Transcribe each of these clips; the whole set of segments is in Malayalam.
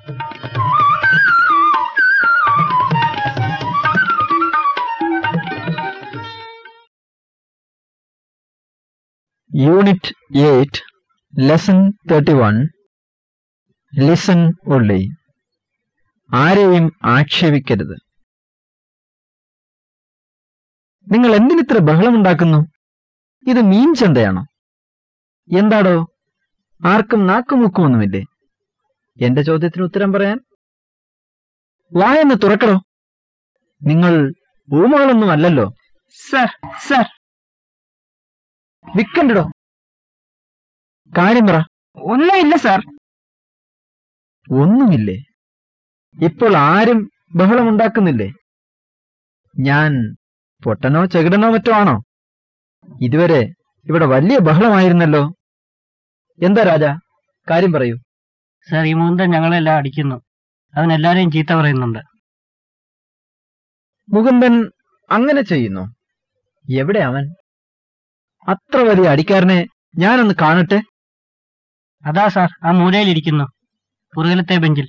Unit eight lesson thirty one listen ഉള്ളി ആരെയും ആക്ഷേപിക്കരുത്. നിങ്ങൾ എന്തിനിത്ര ബഹളമുണ്ടാക്കുന്നു? ഇത് മീൻ ചന്തയാണോ? എന്താടോ? ആർക്കും നാക്കുമുക്കുമൊന്നുമില്ലേ? എന്റെ ചോദ്യത്തിന് ഉത്തരം പറയാൻ? വായെന്ന് തുറക്കണോ നിങ്ങൾ ഭൂമകളൊന്നും അല്ലല്ലോ. Sir sir. വിക്കണ്ടടോ കാര്യം പറ. ഒന്നുമില്ല സർ. ഒന്നുമില്ലേ? ഇപ്പോൾ ആരും ബഹളമുണ്ടാക്കുന്നില്ലേ ഞാൻ പൊട്ടനോ ചെകിടനോ മറ്റോ ആണോ? ഇതുവരെ ഇവിടെ വലിയ ബഹളമായിരുന്നല്ലോ. എന്താ രാജ? കാര്യം പറയൂ. സർ ഈ മുകുന്ദൻ ഞങ്ങളെല്ലാം അടിക്കുന്നു. അവൻ എല്ലാരെയും ചീത്ത പറയുന്നുണ്ട്. മുകുന്ദൻ അങ്ങനെ ചെയ്യുന്നു. എവിടെ അവൻ? അത്ര വലിയ അടിക്കാരനെ ഞാനൊന്ന് കാണട്ടെ? അതാ സാർ ആ മൂലയിലിരിക്കുന്നു. പുറകിലത്തെ ബെഞ്ചിൽ.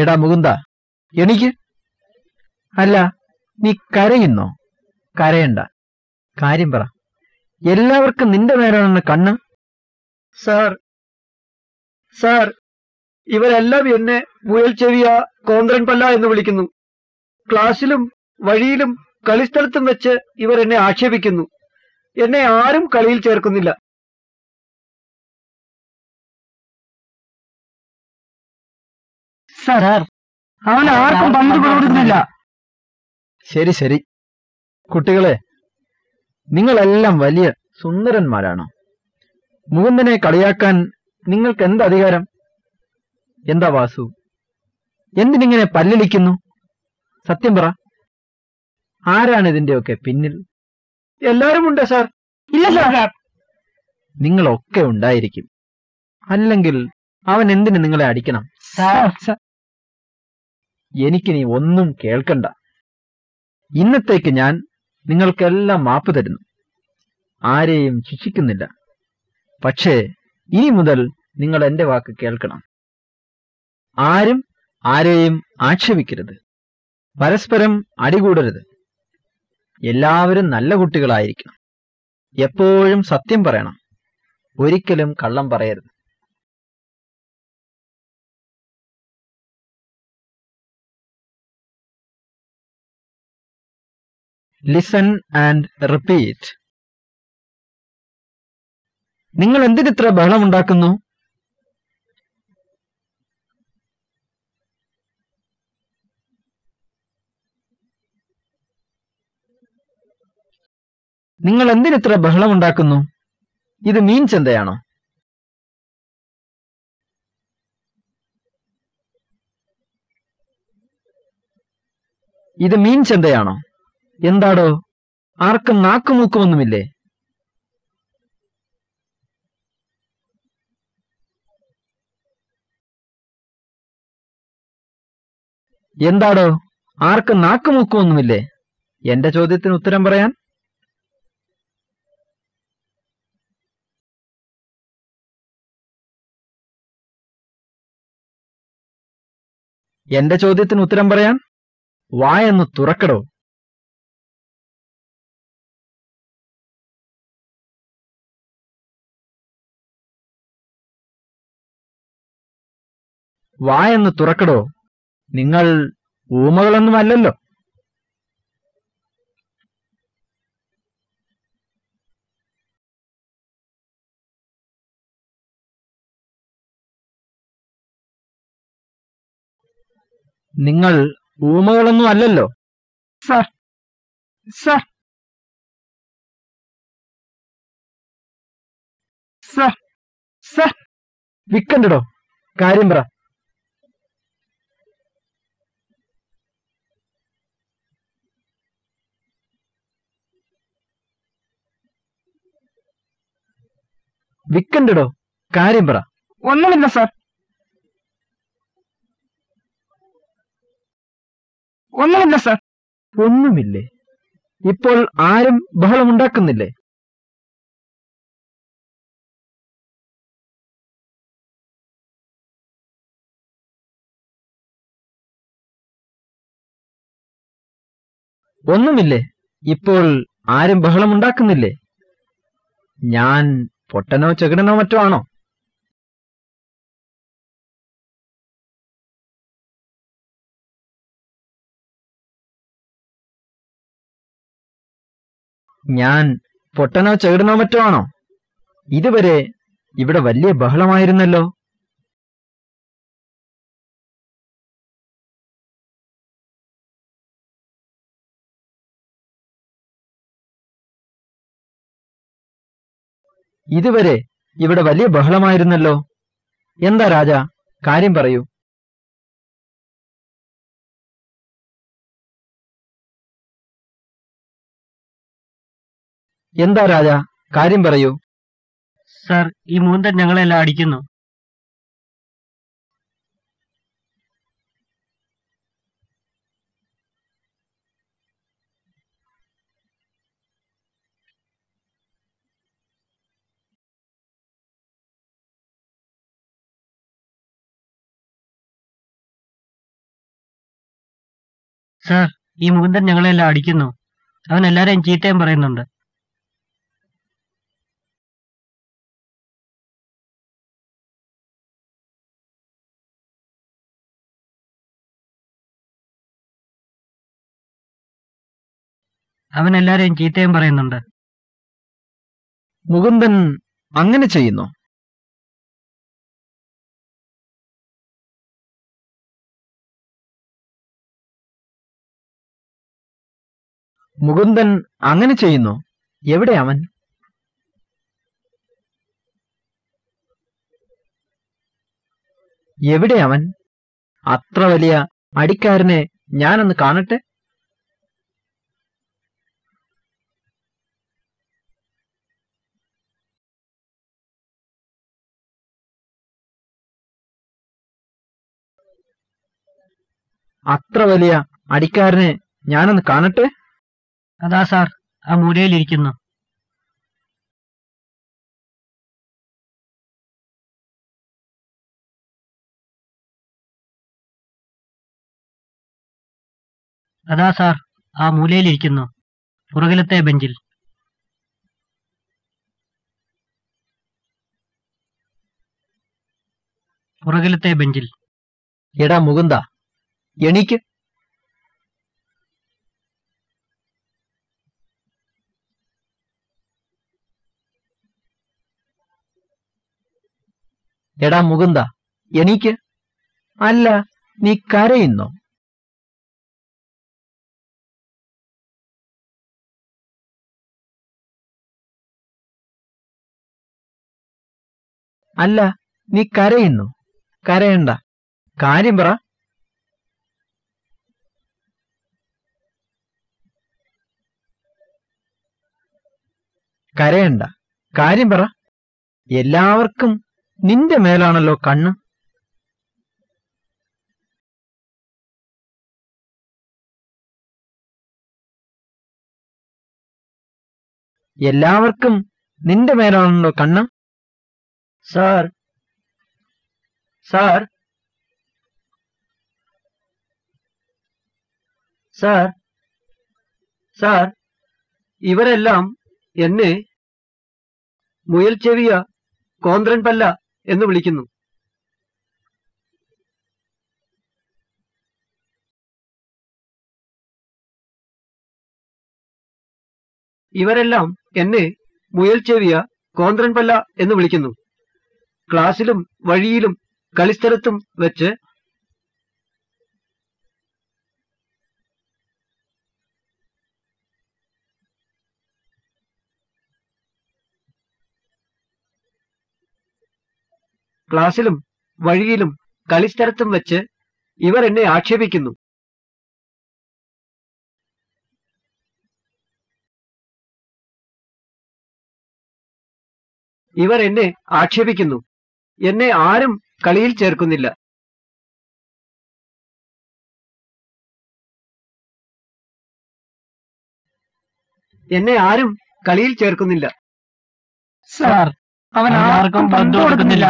എടാ മുകുന്ദ എനിക്ക് അല്ല നീ കരയുന്നോ? കരയണ്ട. കാര്യം പറ. എല്ലാവർക്കും നിന്റെ നേരാണെന്ന് കണ്ണ്. സാർ സാർ ഇവരെല്ലാം എന്നെ മുയൽ ചെവിയ കോന്ത്രൻ പല്ല എന്ന് വിളിക്കുന്നു. ക്ലാസ്സിലും വഴിയിലും കളിസ്ഥലത്തും വെച്ച് ഇവർ എന്നെ ആക്ഷേപിക്കുന്നു. എന്നെ ആരും കളിയിൽ ചേർക്കുന്നില്ല. സർ അവൻ ആർക്കും പന്ത് കൊടുക്കുന്നില്ല. ശരി ശരി. കുട്ടികളെ നിങ്ങളെല്ലാം വലിയ സുന്ദരന്മാരാണ്. മുകുന്ദനെ കളിയാക്കാൻ നിങ്ങൾക്ക് എന്ത് അധികാരം? എന്താ വാസു? എന്തിനിങ്ങനെ പല്ലിളിക്കുന്നു? സത്യം പറ. ആരാണ് ഇതിന്റെയൊക്കെ പിന്നിൽ? എല്ലാരും ഉണ്ട് സാർ. ഇല്ല സാർ. നിങ്ങളൊക്കെ ഉണ്ടായിരിക്കും. അല്ലെങ്കിൽ അവൻ എന്തിന് നിങ്ങളെ അടിക്കണം? എനിക്ക് എനിക്കിനി ഒന്നും കേൾക്കണ്ട. ഇന്നത്തേക്ക് ഞാൻ നിങ്ങൾക്കെല്ലാം മാപ്പ് തരുന്നു. ആരെയും ശിക്ഷിക്കുന്നില്ല. പക്ഷേ ഇനി മുതൽ നിങ്ങൾ എന്റെ വാക്ക് കേൾക്കണം. ആരും ആരെയും ആക്ഷേപിക്കരുത്. പരസ്പരം അടികൂടരുത്. എല്ലാവരും നല്ല കുട്ടികളായിരിക്കണം. എപ്പോഴും സത്യം പറയണം. ഒരിക്കലും കള്ളം പറയരുത്. ലിസൺ ആൻഡ് റിപ്പീറ്റ് നിങ്ങൾ എന്തിനിത്ര ബഹളമുണ്ടാക്കുന്നു? നിങ്ങൾ എന്തിനിത്ര ബഹളമുണ്ടാക്കുന്നു? ഇത് മീൻ ചന്തയാണോ? ഇത് മീൻ ചന്തയാണോ? എന്താടോ? ആർക്കും നാക്കുമൂക്കുമൊന്നുമില്ലേ? എന്താടോ? ആർക്കും നാക്കുമൂക്കുമൊന്നുമില്ലേ? എന്റെ ചോദ്യത്തിന് ഉത്തരം പറയാൻ? എന്റെ ചോദ്യത്തിന് ഉത്തരം പറയാൻ? വായെന്ന് തുറക്കടോ. വായെന്ന് തുറക്കടോ. നിങ്ങൾ ഊമകളൊന്നുമല്ലല്ലോ നിങ്ങൾ ഊമകളൊന്നും അല്ലല്ലോ. സർ. സർ. സർ. സർ. വിക്കണ്ടടോ. കാര്യം പറ. വിക്കണ്ടടോ? കാര്യം പറ. ഒന്നുമില്ല സാർ. ഒന്നുമില്ല സാർ. ഒന്നുമില്ലേ? ഇപ്പോൾ ആരും ബഹളം ഉണ്ടാക്കുന്നില്ലേ? ഒന്നുമില്ലേ? ഇപ്പോൾ ആരും ബഹളമുണ്ടാക്കുന്നില്ലേ ഞാൻ പൊട്ടനോ ചെകിടനോ മറ്റോ ആണോ? ഞാൻ പൊട്ടനോ ചെകിടനോ മറ്റോ ആണോ? ഇതുവരെ ഇവിടെ വലിയ ബഹളമായിരുന്നല്ലോ. ഇതുവരെ ഇവിടെ വലിയ ബഹളമായിരുന്നല്ലോ. എന്താ രാജ കാര്യം പറയൂ. എന്താ രാജ കാര്യം പറയൂ. സർ ഈ മൂന്തൻ ഞങ്ങളെല്ലാം അടിക്കുന്നു. സാർ ഈ മുകുന്ദൻ ഞങ്ങളെല്ലാം അടിക്കുന്നു. അവൻ എല്ലാരെയും ചീത്തയും പറയുന്നുണ്ട്. അവൻ എല്ലാരെയും ചീത്തയും പറയുന്നുണ്ട്. മുകുന്ദൻ അങ്ങനെ ചെയ്യുന്നു. മുകുന്ദൻ അങ്ങനെ ചെയ്യുന്നു. എവിടെ അവൻ? എവിടെ അവൻ? അത്ര വലിയ അടിക്കാരനെ ഞാനൊന്ന് കാണട്ടെ? അത്ര വലിയ അടിക്കാരനെ ഞാനൊന്ന് കാണട്ടെ? അതാ സാർ ആ മൂലയിലിരിക്കുന്നു. അതാ സാർ ആ മൂലയിലിരിക്കുന്നു പുറകിലത്തെ ബെഞ്ചിൽ. പുറകിലത്തെ ബെഞ്ചിൽ. എടാ മുകുന്ദ എണീക്ക്. എടാ മുകുന്ദ എനിക്ക് അല്ല നീ കരയുന്നു? അല്ല നീ കരയുന്നു. കരയണ്ട. കാര്യം പറ. കരയണ്ട. കാര്യം പറ. എല്ലാവർക്കും നിന്റെ മേലാണല്ലോ കണ്ണ്. എല്ലാവർക്കും നിന്റെ മേലാണല്ലോ കണ്ണ്. സാർ. സാർ. സാർ. സാർ ഇവരെല്ലാം എന്നെ മുയൽ ചെവിയ കോന്ത്രൻ പല്ല എന്ന് വിളിക്കുന്നു. ഇവരെല്ലാം എന്നെ മുയൽ ചെവിയ കോന്ത്രൻപല്ല എന്ന് വിളിക്കുന്നു. ക്ലാസ്സിലും വഴിയിലും കളിസ്ഥലത്തും വെച്ച് ക്ലാസ്സിലും വഴിയിലും കളിസ്ഥലത്തും വെച്ച് ഇവർ എന്നെ ആക്ഷേപിക്കുന്നു. ഇവർ എന്നെ ആക്ഷേപിക്കുന്നു. എന്നെ ആരും കളിയിൽ ചേർക്കുന്നില്ല. എന്നെ ആരും കളിയിൽ ചേർക്കുന്നില്ല. സാർ അവൻ ആർക്കും പന്ത് കൊടുക്കുന്നില്ല.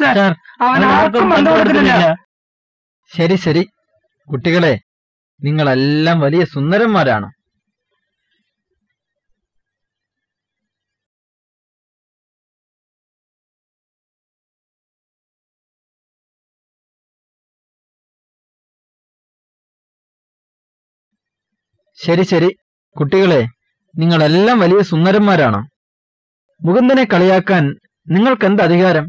സർ അവൻ ആർക്കും പന്ത് ശരി ശരി. കുട്ടികളെ നിങ്ങളെല്ലാം വലിയ സുന്ദരന്മാരാണ്. ശരി ശരി. കുട്ടികളെ നിങ്ങളെല്ലാം വലിയ സുന്ദരന്മാരാണ്. മുകുന്ദനെ കളിയാക്കാൻ നിങ്ങൾക്കെന്ത് അധികാരം?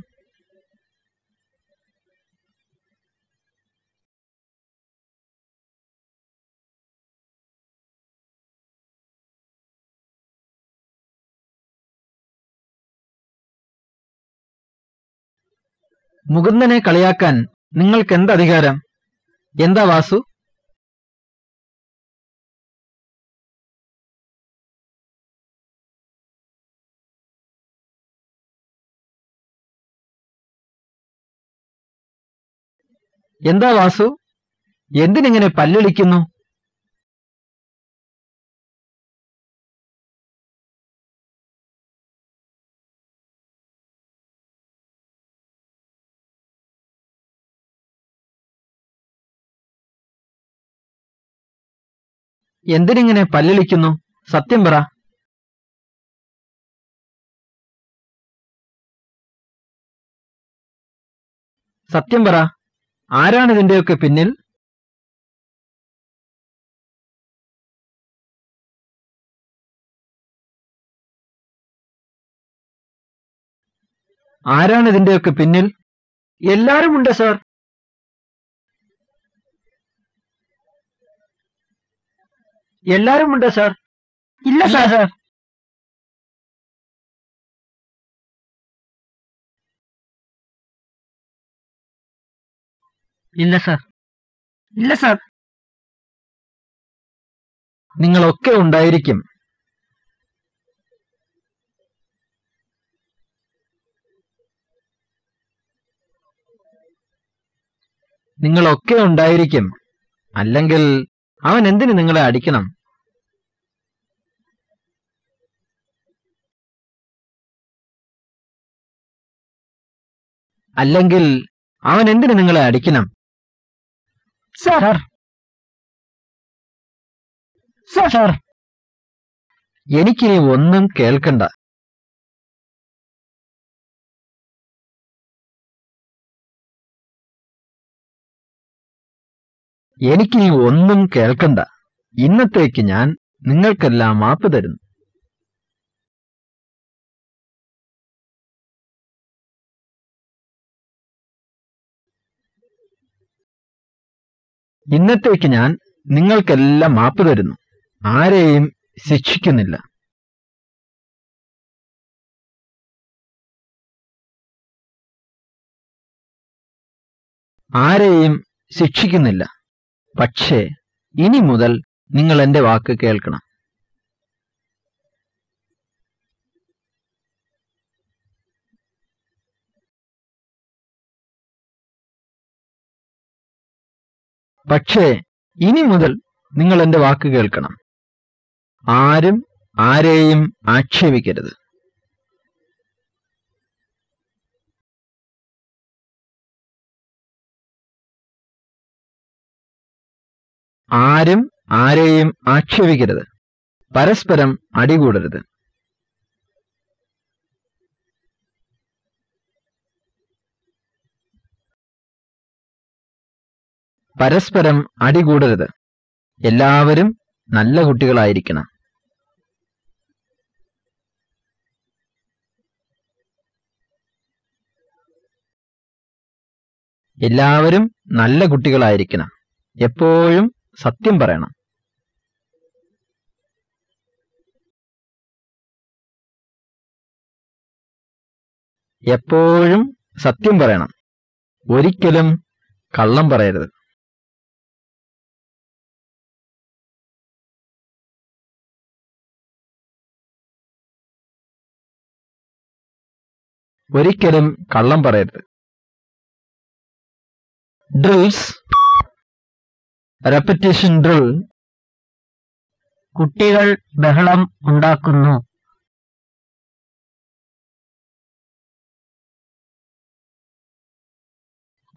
മുകുന്ദനെ കളിയാക്കാൻ നിങ്ങൾക്കെന്ത് അധികാരം? എന്താ വാസു? എന്താ വാസു? എന്തിനിങ്ങനെ പല്ലിളിക്കുന്നു എന്തിനിങ്ങനെ പല്ലിളിക്കുന്നു? സത്യം പറ. സത്യം പറ. ആരാണ് ഇതിന്റെയൊക്കെ പിന്നിൽ? ആരാണ് ഇതിന്റെയൊക്കെ പിന്നിൽ? എല്ലാരും ഉണ്ട് സർ. എല്ലാരും ഉണ്ട് സർ. ഇല്ല സാർ സാർ. ഇല്ല സാർ. ഇല്ല സർ. നിങ്ങളൊക്കെ ഉണ്ടായിരിക്കും. നിങ്ങളൊക്കെ ഉണ്ടായിരിക്കും. അല്ലെങ്കിൽ അവൻ എന്തിന് നിങ്ങളെ അടിക്കണം? അല്ലെങ്കിൽ അവൻ എന്തിന് നിങ്ങളെ അടിക്കണം? സാർ എനിക്കിനി ഒന്നും കേൾക്കണ്ട. എനിക്കിനി ഒന്നും കേൾക്കണ്ട. ഇന്നത്തേക്ക് ഞാൻ നിങ്ങൾക്കെല്ലാം മാപ്പ് തരുന്നു. ഇന്നത്തേക്ക് ഞാൻ നിങ്ങൾക്കെല്ലാം മാപ്പ് തരുന്നു. ആരെയും ശിക്ഷിക്കുന്നില്ല. ആരെയും ശിക്ഷിക്കുന്നില്ല. പക്ഷേ ഇനി മുതൽ നിങ്ങൾ എന്റെ വാക്ക് കേൾക്കണം. പക്ഷേ ഇനി മുതൽ നിങ്ങൾ എന്റെ വാക്ക് കേൾക്കണം. ആരും ആരെയും ആക്ഷേപിക്കരുത്. ആരും ആരെയും ആക്ഷേപിക്കരുത്. പരസ്പരം അടികൂടരുത്. പരസ്പരം അടികൂടരുത്. എല്ലാവരും നല്ല കുട്ടികളായിരിക്കണം. എല്ലാവരും നല്ല കുട്ടികളായിരിക്കണം. എപ്പോഴും സത്യം പറയണം. എപ്പോഴും സത്യം പറയണം. ഒരിക്കലും കള്ളം പറയരുത്. ഒരിക്കലും കള്ളം പറയരുത്. ഡ്രിൽസ് റെപ്പറ്റീഷൻ ഡ്രിൽ കുട്ടികൾ ബഹളം ഉണ്ടാക്കുന്നു.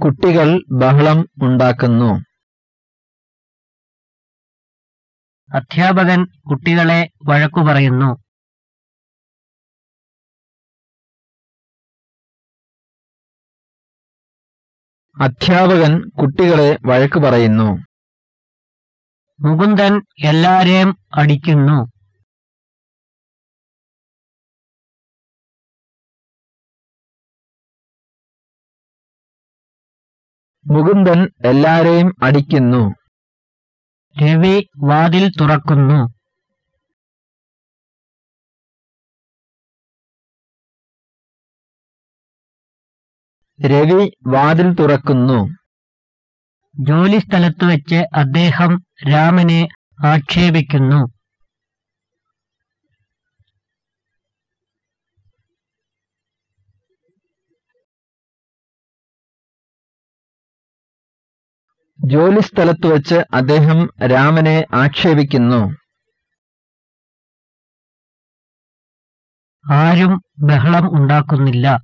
കുട്ടികൾ ബഹളം ഉണ്ടാക്കുന്നു. അധ്യാപകൻ കുട്ടികളെ വഴക്കു പറയുന്നു. അധ്യാപകൻ കുട്ടികളെ വഴക്കു പറയുന്നു. മുകുന്ദൻ എല്ലാരെയും അടിക്കുന്നു. മുകുന്ദൻ എല്ലാരെയും അടിക്കുന്നു. രവി വാതിൽ തുറക്കുന്നു. രവി വാതിൽ തുറക്കുന്നു. ജോലിസ്ഥലത്ത് വെച്ച് അദ്ദേഹം രാമനെ ആക്ഷേപിക്കുന്നു. ജോലിസ്ഥലത്ത് വെച്ച് അദ്ദേഹം രാമനെ ആക്ഷേപിക്കുന്നു. ആരും ബഹളം ഉണ്ടാക്കുന്നില്ല.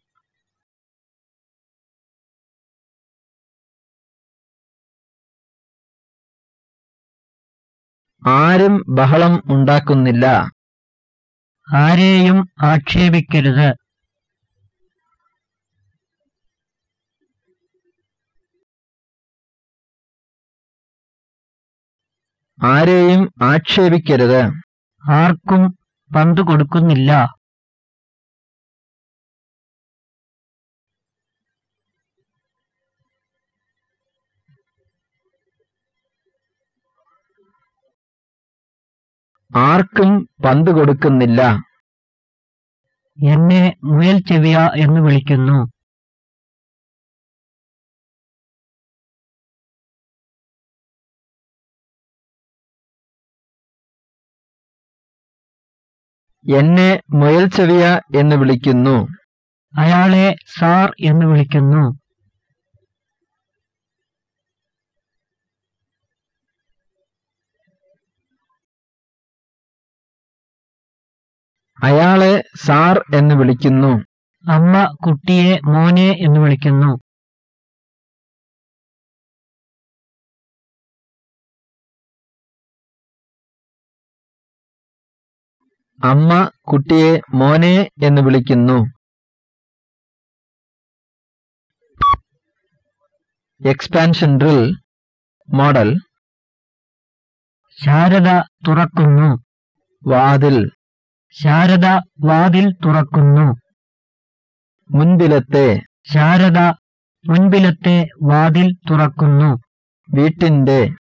ആരും ബഹളം ഉണ്ടാക്കുന്നില്ല. ആരെയും ആക്ഷേപിക്കരുത്. ആരെയും ആക്ഷേപിക്കരുത്. ആർക്കും പന്തു കൊടുക്കുന്നില്ല. ആർക്കും പന്ത് കൊടുക്കുന്നില്ല. എന്നെ മുയൽ ചെവിയ എന്ന് വിളിക്കുന്നു. എന്നെ മുയൽ ചെവിയ എന്ന് വിളിക്കുന്നു. അയാളെ സാർ എന്ന് വിളിക്കുന്നു. അയാളെ സാർ എന്ന് വിളിക്കുന്നു. അമ്മ കുട്ടിയെ മോനെ എന്ന് വിളിക്കുന്നു. അമ്മ കുട്ടിയെ മോനെ എന്ന് വിളിക്കുന്നു. എക്സ്പാൻഷൻ ഡ്രിൽ മോഡൽ ശാരദ തുറക്കുന്നു. വാതിൽ. ശാരദ വാതിൽ തുറക്കുന്നു. മുൻപിലത്തെ ശാരദ മുൻപിലത്തെ വാതിൽ തുറക്കുന്നു. വീട്ടിന്റെ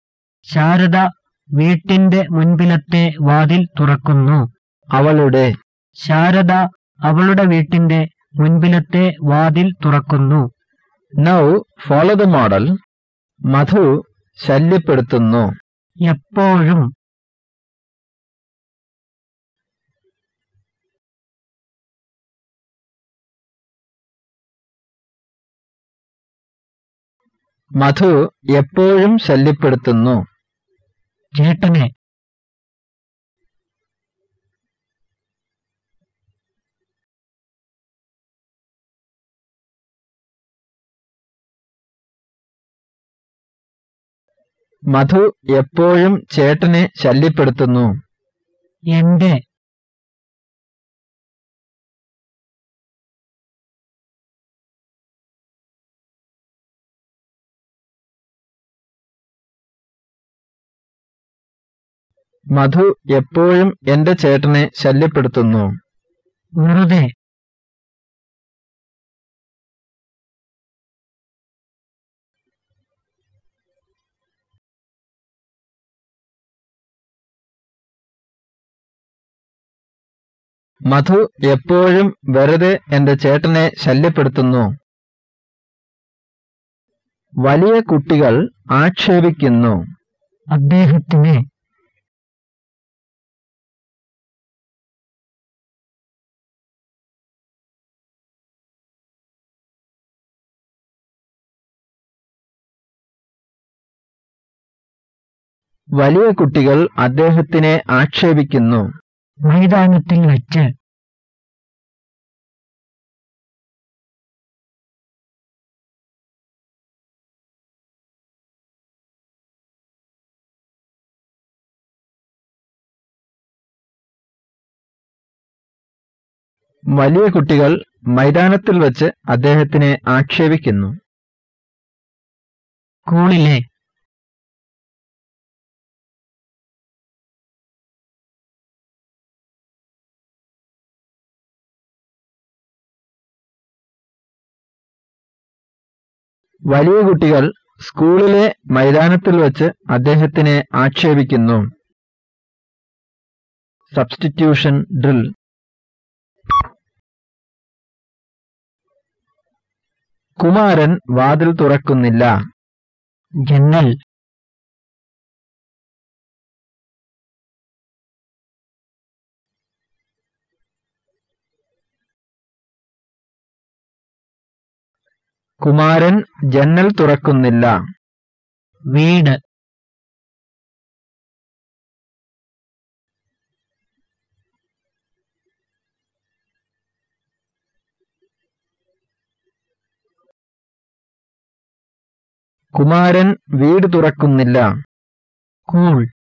ശാരദ വീട്ടിന്റെ മുൻപിലത്തെ വാതിൽ തുറക്കുന്നു. അവളുടെ ശാരദ അവളുടെ വീട്ടിന്റെ മുൻപിലത്തെ വാതിൽ തുറക്കുന്നു. Now follow the model Madhu ശല്യപ്പെടുത്തുന്നു. എപ്പോഴും മധു എപ്പോഴും ശല്യപ്പെടുത്തുന്നു. ചേട്ടനെ. മധു എപ്പോഴും ചേട്ടനെ ശല്യപ്പെടുത്തുന്നു. എന്റെ മധു എപ്പോഴും എന്റെ ചേട്ടനെ ശല്യപ്പെടുത്തുന്നു. വെറുതെ. മധു എപ്പോഴും വെറുതെ എന്റെ ചേട്ടനെ ശല്യപ്പെടുത്തുന്നു. വലിയ കുട്ടികൾ ആക്ഷേപിക്കുന്നു. അദ്ദേഹത്തിനെ വലിയ കുട്ടികൾ അദ്ദേഹത്തിനെ ആക്ഷേപിക്കുന്നു. മൈതാനത്തിൽ വച്ച്. വലിയ കുട്ടികൾ മൈതാനത്തിൽ വച്ച് അദ്ദേഹത്തിനെ ആക്ഷേപിക്കുന്നു. സ്കൂളിലെ വലിയ കുട്ടികൾ സ്കൂളിലെ മൈതാനത്തിൽ വച്ച് അദ്ദേഹത്തിനെ ആക്ഷേപിക്കുന്നു. സബ്സ്റ്റിറ്റ്യൂഷൻ ഡ്രിൽ കുമാരൻ വാതിൽ തുറക്കുന്നില്ല. ജന്നൽ കുമാരൻ ജന്നൽ തുറക്കുന്നില്ല. വീട്. കുമാരൻ വീട് തുറക്കുന്നില്ല. സ്കൂൾ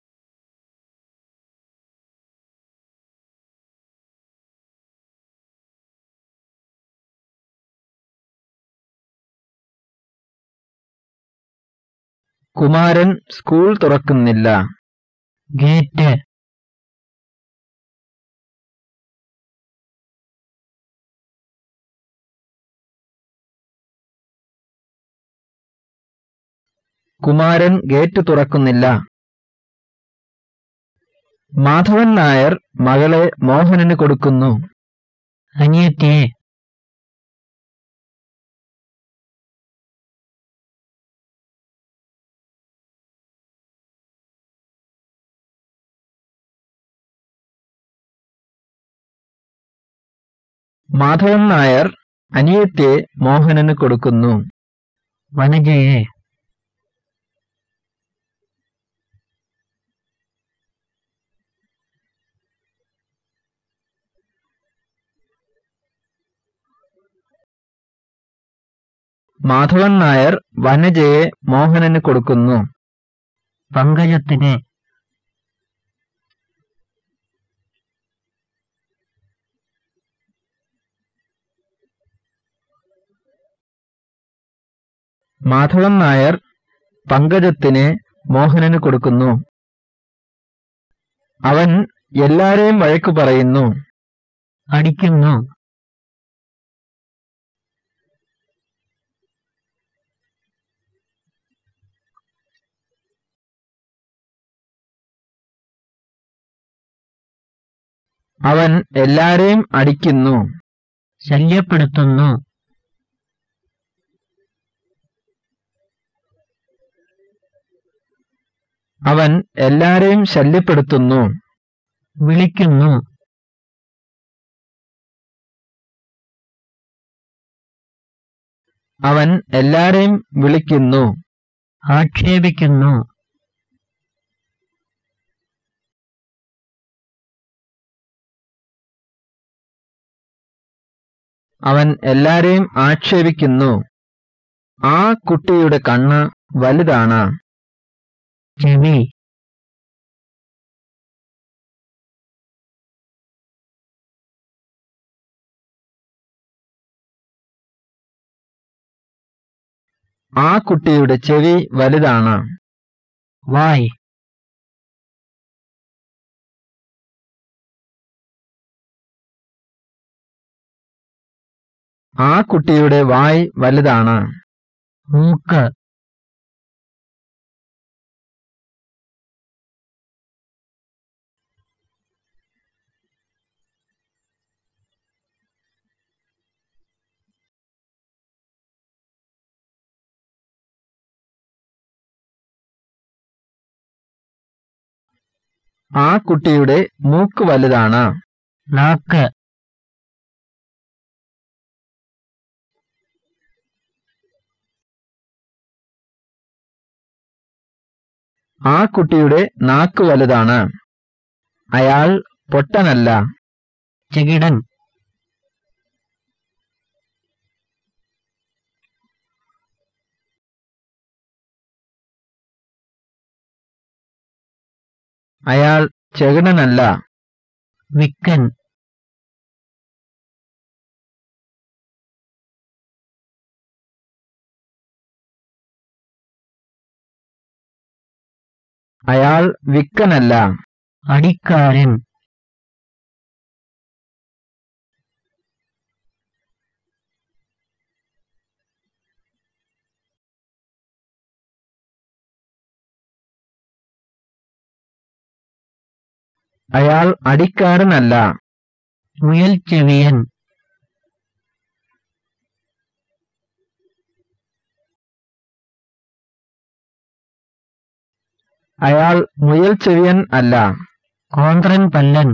കുമാരൻ സ്കൂൾ തുറക്കുന്നില്ല. ഗേറ്റ്. കുമാരൻ ഗേറ്റ് തുറക്കുന്നില്ല. മാധവൻ നായർ മകളെ മോഹനന് കൊടുക്കുന്നു. അനിയത്തിയെ. മാധവൻ നായർ അനിയത്തെ മോഹനന് കൊടുക്കുന്നു. വനജയെ മാധവൻ നായർ വനജയെ മോഹനന് കൊടുക്കുന്നു. പങ്കജത്തിനെ മാധവൻ നായർ പങ്കജത്തിനെ മോഹനന് കൊടുക്കുന്നു. അവൻ എല്ലാരെയും വഴക്കു പറയുന്നു. അടിക്കുന്നു. അവൻ എല്ലാരെയും അടിക്കുന്നു. ശല്യപ്പെടുത്തുന്നു. അവൻ എല്ലാരെയും ശല്യപ്പെടുത്തുന്നു വിളിക്കുന്നു. അവൻ എല്ലാരെയും വിളിക്കുന്നു ആക്ഷേപിക്കുന്നു. അവൻ എല്ലാരെയും ആക്ഷേപിക്കുന്നു. ആ കുട്ടിയുടെ കണ്ണ് വലുതാണ്. ചെവി ആ കുട്ടിയുടെ ചെവി വലുതാണ്. വായ് ആ കുട്ടിയുടെ വായ് വലുതാണ്. മൂക്ക്. ആ കുട്ടിയുടെ മൂക്ക് വലുതാണ്. നാക്ക്. ആ കുട്ടിയുടെ നാക്ക് വലുതാണ്. അയാൾ പൊട്ടനല്ല. ചെകിടൻ. അയാൾ ചെകിടനല്ല വിക്കൻ. അയാൾ വിക്കനല്ല അടിക്കാരൻ. അയാൾ അടിക്കാരനല്ല. മുയൽ ചെവിയൻ. അയാൾ മുയൽ ചെവിയൻ അല്ല. കോന്ത്രൻ പല്ലൻ.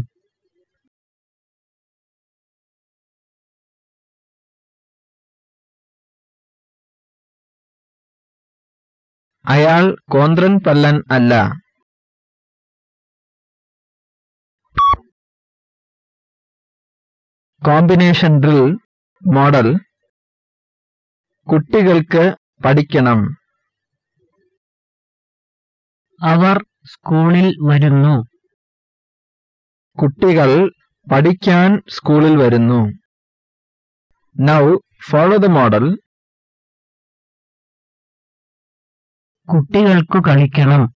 അയാൾ കോന്ത്രൻ പല്ലൻ അല്ല. കോമ്പിനേഷൻ ഡ്രിൽ മോഡൽ കുട്ടികൾക്ക് പഠിക്കണം. അവർ സ്കൂളിൽ വരുന്നു. കുട്ടികൾ പഠിക്കാൻ സ്കൂളിൽ വരുന്നു. നൗ ഫോളോ ദ മോഡൽ കുട്ടികൾക്കു കളിക്കണം.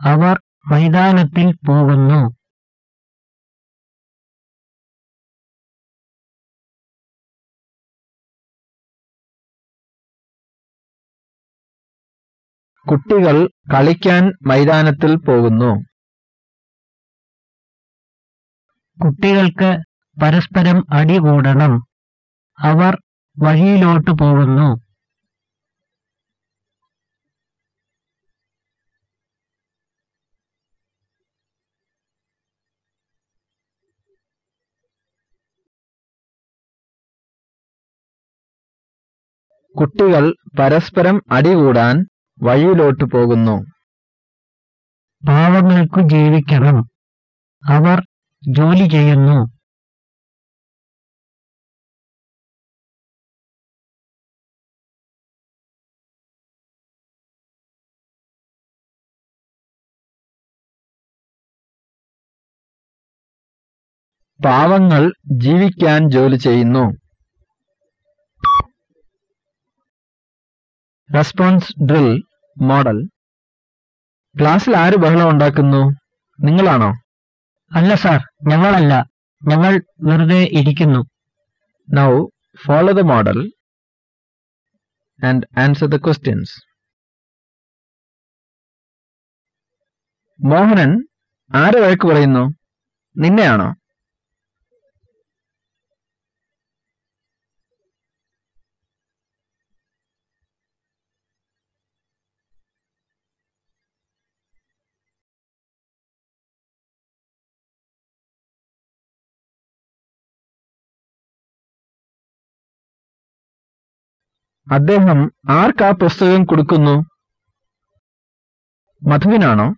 അവർ മൈതാനത്തിൽ പോകുന്നു. കുട്ടികൾ കളിക്കാൻ മൈതാനത്തിൽ പോകുന്നു. കുട്ടികൾക്ക് പരസ്പരം അടികൂടണം അവർ വഴിയിലോട്ട് പോകുന്നു. കുട്ടികൾ പരസ്പരം അടികൂടാൻ വഴിയിലോട്ട് പോകുന്നു. പാവങ്ങൾക്കു ജീവിക്കണം. അവർ ജോലി ചെയ്യുന്നു. പാവങ്ങൾ ജീവിക്കാൻ ജോലി ചെയ്യുന്നു. റെസ്പോൺസ് ഡ്രിൽ മോഡൽ ക്ലാസ്സിൽ ആര് ബഹളം ഉണ്ടാക്കുന്നു? നിങ്ങളാണോ? അല്ല സാർ ഞങ്ങളല്ല. ഞങ്ങൾ വെറുതെ ഇരിക്കുന്നു. Now follow the model and answer the questions Mohanan ആര് വഴക്ക് പറയുന്നു? നിന്നെയാണോ? അദ്ദേഹം ആർക്കാ പുസ്തകം കൊടുക്കുന്നു? മധുവിനാണോ?